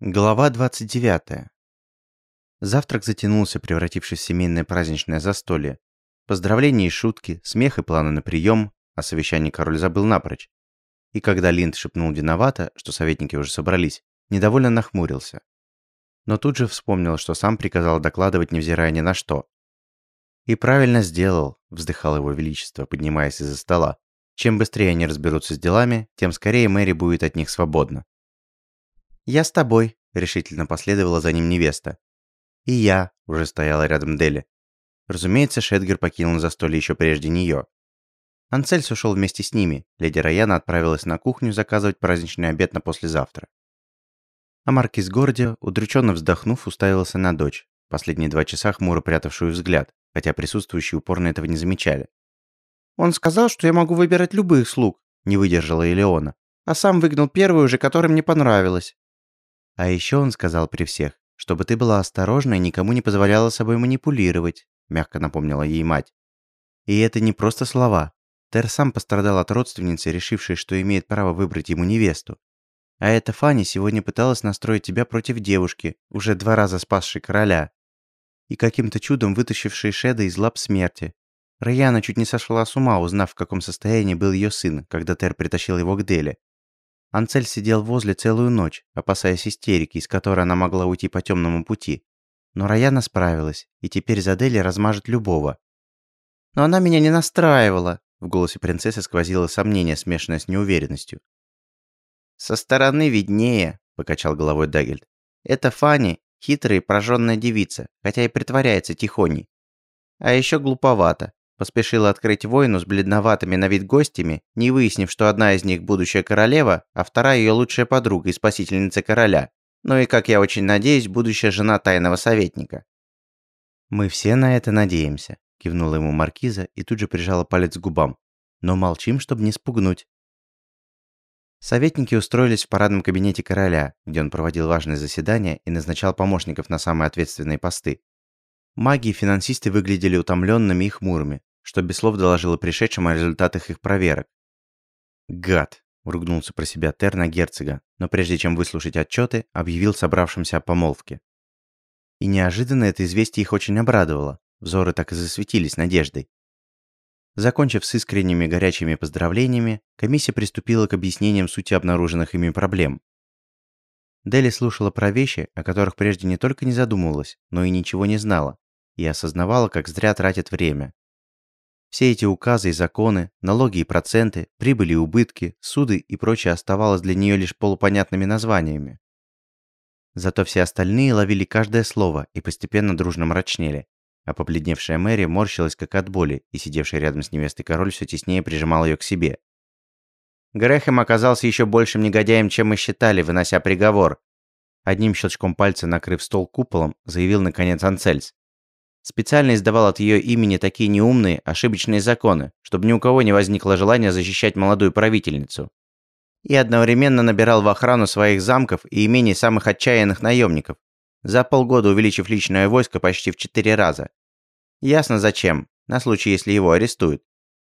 Глава 29. Завтрак затянулся, превратившись в семейное праздничное застолье. Поздравления и шутки, смех и планы на прием, а совещание король забыл напрочь. И когда Линд шепнул виновато, что советники уже собрались, недовольно нахмурился. Но тут же вспомнил, что сам приказал докладывать, невзирая ни на что. «И правильно сделал», – вздыхал его величество, поднимаясь из-за стола. «Чем быстрее они разберутся с делами, тем скорее Мэри будет от них свободна». «Я с тобой», — решительно последовала за ним невеста. «И я», — уже стояла рядом Дели. Разумеется, Шедгер покинул застолье еще прежде нее. Анцельс ушел вместе с ними. Леди Раяна отправилась на кухню заказывать праздничный обед на послезавтра. А Маркиз Гордио, удрученно вздохнув, уставился на дочь, последние два часа хмуро прятавшую взгляд, хотя присутствующие упорно этого не замечали. «Он сказал, что я могу выбирать любых слуг», — не выдержала Элеона, «а сам выгнал первую же, которая мне понравилась». А еще он сказал при всех, чтобы ты была осторожна и никому не позволяла собой манипулировать, мягко напомнила ей мать. И это не просто слова. Тер сам пострадал от родственницы, решившей, что имеет право выбрать ему невесту. А эта Фанни сегодня пыталась настроить тебя против девушки, уже два раза спасшей короля. И каким-то чудом вытащившей Шеда из лап смерти. Раяна чуть не сошла с ума, узнав, в каком состоянии был ее сын, когда Тер притащил его к Деле. Анцель сидел возле целую ночь, опасаясь истерики, из которой она могла уйти по темному пути. Но Раяна справилась, и теперь Задели размажет любого. «Но она меня не настраивала», — в голосе принцессы сквозило сомнение, смешанное с неуверенностью. «Со стороны виднее», — покачал головой Дагельд. «Это Фанни, хитрая и прожженная девица, хотя и притворяется тихоней. А еще глуповато. Поспешила открыть войну с бледноватыми на вид гостями, не выяснив, что одна из них будущая королева, а вторая ее лучшая подруга и спасительница короля. Ну и, как я очень надеюсь, будущая жена тайного советника. «Мы все на это надеемся», – кивнула ему маркиза и тут же прижала палец к губам. «Но молчим, чтобы не спугнуть». Советники устроились в парадном кабинете короля, где он проводил важные заседания и назначал помощников на самые ответственные посты. Маги и финансисты выглядели утомленными и хмурыми, что без слов доложило пришедшим о результатах их проверок. «Гад!» – ругнулся про себя Тер на герцога, но прежде чем выслушать отчеты, объявил собравшимся о помолвке. И неожиданно это известие их очень обрадовало, взоры так и засветились надеждой. Закончив с искренними горячими поздравлениями, комиссия приступила к объяснениям сути обнаруженных ими проблем. Дели слушала про вещи, о которых прежде не только не задумывалась, но и ничего не знала, и осознавала, как зря тратит время. Все эти указы и законы, налоги и проценты, прибыли и убытки, суды и прочее оставалось для нее лишь полупонятными названиями. Зато все остальные ловили каждое слово и постепенно дружно мрачнели, а побледневшая Мэри морщилась как от боли, и сидевший рядом с невестой король все теснее прижимал ее к себе. Грэхэм оказался еще большим негодяем, чем мы считали, вынося приговор. Одним щелчком пальца, накрыв стол куполом, заявил наконец Анцельс. Специально издавал от ее имени такие неумные, ошибочные законы, чтобы ни у кого не возникло желания защищать молодую правительницу. И одновременно набирал в охрану своих замков и имений самых отчаянных наемников, за полгода увеличив личное войско почти в четыре раза. Ясно зачем, на случай, если его арестуют.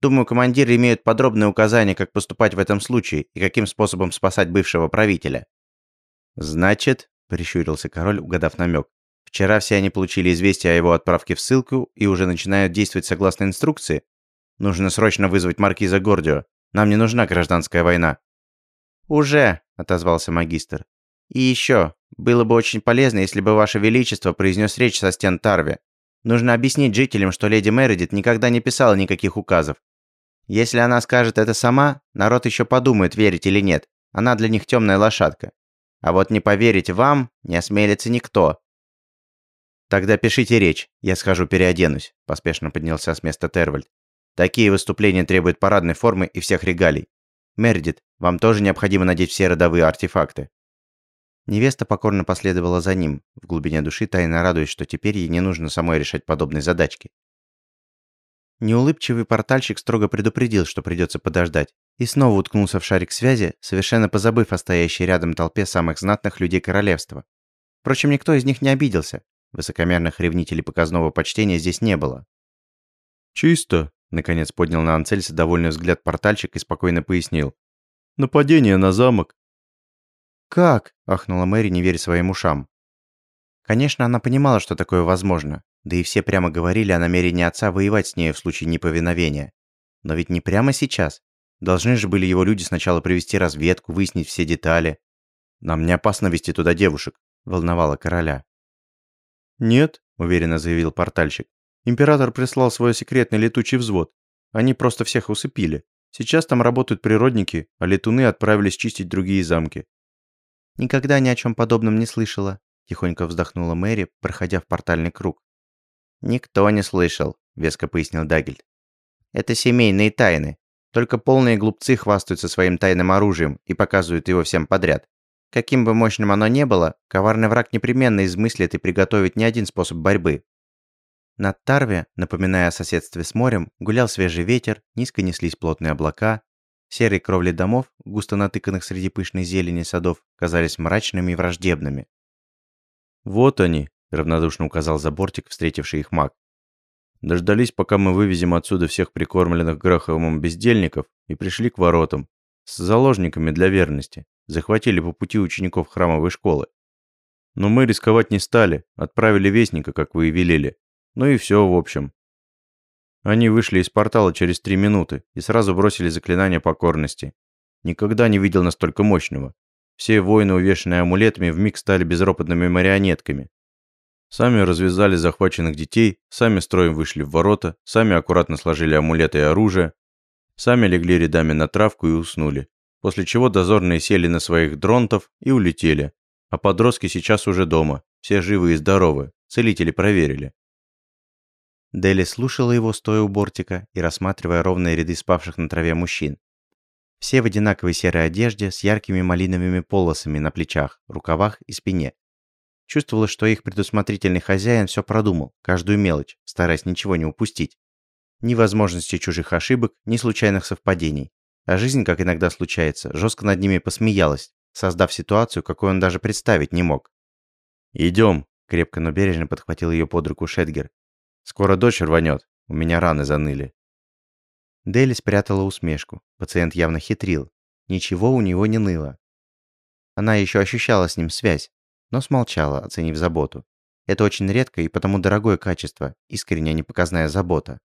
Думаю, командиры имеют подробные указания, как поступать в этом случае и каким способом спасать бывшего правителя. «Значит», – прищурился король, угадав намек, Вчера все они получили известие о его отправке в ссылку и уже начинают действовать согласно инструкции. Нужно срочно вызвать маркиза Гордио. Нам не нужна гражданская война». «Уже», — отозвался магистр. «И еще, было бы очень полезно, если бы Ваше Величество произнес речь со стен Тарви. Нужно объяснить жителям, что леди Мередит никогда не писала никаких указов. Если она скажет это сама, народ еще подумает, верить или нет. Она для них темная лошадка. А вот не поверить вам не осмелится никто. «Тогда пишите речь, я схожу переоденусь», – поспешно поднялся с места Тервальд. «Такие выступления требуют парадной формы и всех регалий. Мередит, вам тоже необходимо надеть все родовые артефакты». Невеста покорно последовала за ним, в глубине души тайно радуясь, что теперь ей не нужно самой решать подобные задачки. Неулыбчивый портальщик строго предупредил, что придется подождать, и снова уткнулся в шарик связи, совершенно позабыв о стоящей рядом толпе самых знатных людей королевства. Впрочем, никто из них не обиделся, Высокомерных ревнителей показного почтения здесь не было. «Чисто», — наконец поднял на Анцельса довольный взгляд портальщик и спокойно пояснил. «Нападение на замок». «Как?» – ахнула Мэри, не веря своим ушам. Конечно, она понимала, что такое возможно, да и все прямо говорили о намерении отца воевать с ней в случае неповиновения. Но ведь не прямо сейчас. Должны же были его люди сначала провести разведку, выяснить все детали. «Нам не опасно вести туда девушек», – волновала короля. «Нет», – уверенно заявил портальщик. «Император прислал свой секретный летучий взвод. Они просто всех усыпили. Сейчас там работают природники, а летуны отправились чистить другие замки». «Никогда ни о чем подобном не слышала», – тихонько вздохнула Мэри, проходя в портальный круг. «Никто не слышал», – веско пояснил Дагельд. «Это семейные тайны. Только полные глупцы хвастаются своим тайным оружием и показывают его всем подряд. Каким бы мощным оно ни было, коварный враг непременно измыслит и приготовит не один способ борьбы. Над Тарве, напоминая о соседстве с морем, гулял свежий ветер, низко неслись плотные облака. Серые кровли домов, густо натыканных среди пышной зелени садов, казались мрачными и враждебными. «Вот они», – равнодушно указал за бортик встретивший их маг. Дождались, пока мы вывезем отсюда всех прикормленных Граховым бездельников и пришли к воротам. С заложниками для верности. Захватили по пути учеников храмовой школы. Но мы рисковать не стали, отправили вестника, как вы и велели. Ну и все, в общем. Они вышли из портала через три минуты и сразу бросили заклинание покорности. Никогда не видел настолько мощного. Все воины, увешанные амулетами, вмиг стали безропотными марионетками. Сами развязали захваченных детей, сами строем вышли в ворота, сами аккуратно сложили амулеты и оружие, сами легли рядами на травку и уснули. После чего дозорные сели на своих дронтов и улетели. А подростки сейчас уже дома, все живы и здоровы, целители проверили. Дели слушала его, стоя у бортика и рассматривая ровные ряды спавших на траве мужчин. Все в одинаковой серой одежде с яркими малиновыми полосами на плечах, рукавах и спине. Чувствовалось, что их предусмотрительный хозяин все продумал, каждую мелочь, стараясь ничего не упустить. Ни возможности чужих ошибок, ни случайных совпадений. А жизнь, как иногда случается, жестко над ними посмеялась, создав ситуацию, какой он даже представить не мог. «Идем», — крепко, но бережно подхватил ее под руку Шетгер. «Скоро дочь рванет, у меня раны заныли». Дели спрятала усмешку. Пациент явно хитрил. Ничего у него не ныло. Она еще ощущала с ним связь, но смолчала, оценив заботу. Это очень редкое и потому дорогое качество, искренняя непоказная забота.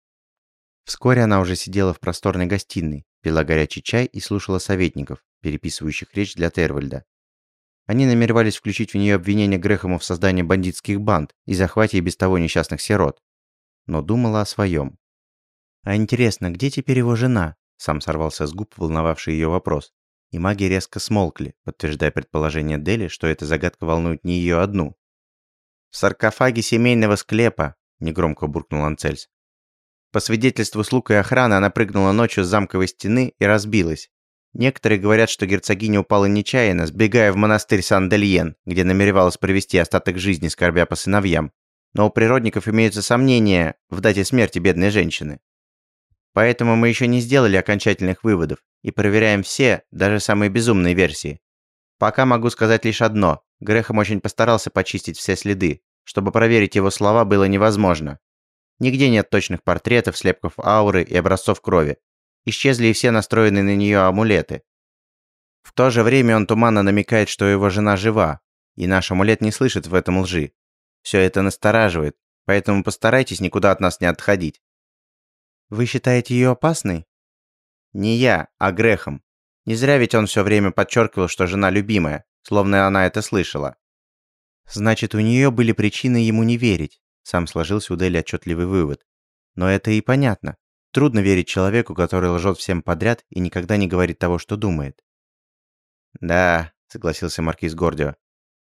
Вскоре она уже сидела в просторной гостиной, пила горячий чай и слушала советников, переписывающих речь для Тервальда. Они намеревались включить в нее обвинение Грэхэма в создании бандитских банд и захвате и без того несчастных сирот. Но думала о своем. «А интересно, где теперь его жена?» Сам сорвался с губ волновавший ее вопрос и маги резко смолкли, подтверждая предположение Дели, что эта загадка волнует не ее одну. «В саркофаге семейного склепа», – негромко буркнул Анцельс. По свидетельству слуг и охраны, она прыгнула ночью с замковой стены и разбилась. Некоторые говорят, что герцогиня упала нечаянно, сбегая в монастырь Сан-Дельен, где намеревалась провести остаток жизни, скорбя по сыновьям. Но у природников имеются сомнения в дате смерти бедной женщины. Поэтому мы еще не сделали окончательных выводов и проверяем все, даже самые безумные версии. Пока могу сказать лишь одно. Грехом очень постарался почистить все следы. Чтобы проверить его слова было невозможно. Нигде нет точных портретов, слепков ауры и образцов крови. Исчезли и все настроенные на нее амулеты. В то же время он туманно намекает, что его жена жива, и наш амулет не слышит в этом лжи. Все это настораживает, поэтому постарайтесь никуда от нас не отходить. Вы считаете ее опасной? Не я, а Грехом. Не зря ведь он все время подчеркивал, что жена любимая, словно она это слышала. Значит, у нее были причины ему не верить. Сам сложился у Дели отчетливый вывод. Но это и понятно. Трудно верить человеку, который лжет всем подряд и никогда не говорит того, что думает. «Да», — согласился маркиз Гордио.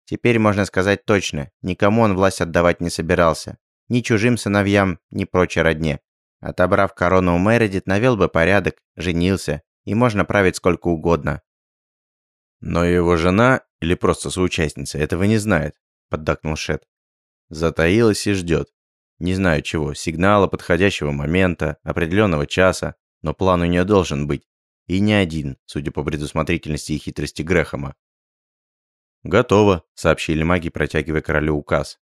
«Теперь можно сказать точно, никому он власть отдавать не собирался. Ни чужим сыновьям, ни прочей родне. Отобрав корону у Мередит, навел бы порядок, женился, и можно править сколько угодно. Но его жена, или просто соучастница, этого не знает, поддакнул Шет. Затаилась и ждет. Не знаю чего, сигнала подходящего момента, определенного часа, но план у нее должен быть. И не один, судя по предусмотрительности и хитрости Грехома. «Готово», — сообщили маги, протягивая королю указ.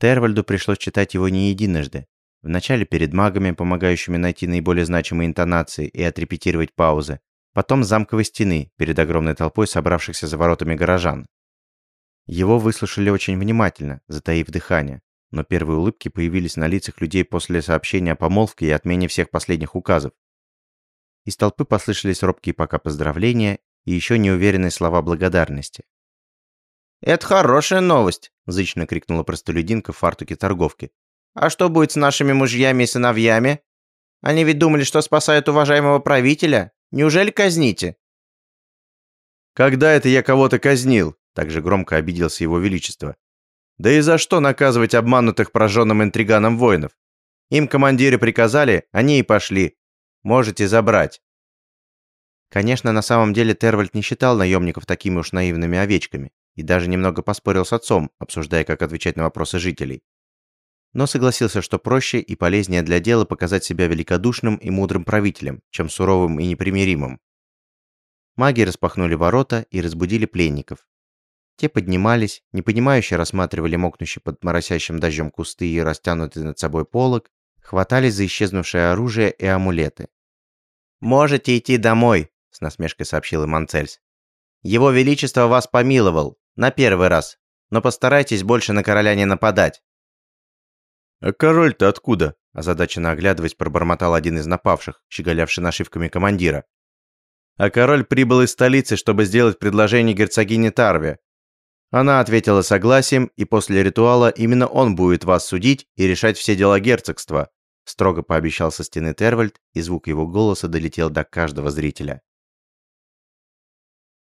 Тервальду пришлось читать его не единожды, Вначале перед магами, помогающими найти наиболее значимые интонации и отрепетировать паузы, потом замковой стены перед огромной толпой собравшихся за воротами горожан. Его выслушали очень внимательно, затаив дыхание, но первые улыбки появились на лицах людей после сообщения о помолвке и отмене всех последних указов. Из толпы послышались робкие пока поздравления и еще неуверенные слова благодарности. «Это хорошая новость!» – зычно крикнула простолюдинка в фартуке торговки. «А что будет с нашими мужьями и сыновьями? Они ведь думали, что спасают уважаемого правителя. Неужели казните?» «Когда это я кого-то казнил?» – также громко обиделся его величество. «Да и за что наказывать обманутых прожженным интриганом воинов? Им командиры приказали, они и пошли. Можете забрать». Конечно, на самом деле Тервальд не считал наемников такими уж наивными овечками и даже немного поспорил с отцом, обсуждая, как отвечать на вопросы жителей. Но согласился, что проще и полезнее для дела показать себя великодушным и мудрым правителем, чем суровым и непримиримым. Маги распахнули ворота и разбудили пленников. Те поднимались, непонимающе рассматривали мокнущие под моросящим дождем кусты и растянутый над собой полог, хватались за исчезнувшее оружие и амулеты. «Можете идти домой», — с насмешкой сообщил им Анцельс. «Его Величество вас помиловал, на первый раз, но постарайтесь больше на короля не нападать». «А король-то откуда?» – озадаченно оглядываясь, пробормотал один из напавших, щеголявший нашивками командира. «А король прибыл из столицы, чтобы сделать предложение герцогине Тарве. Она ответила согласием, и после ритуала именно он будет вас судить и решать все дела герцогства», строго пообещал со стены Тервальд, и звук его голоса долетел до каждого зрителя.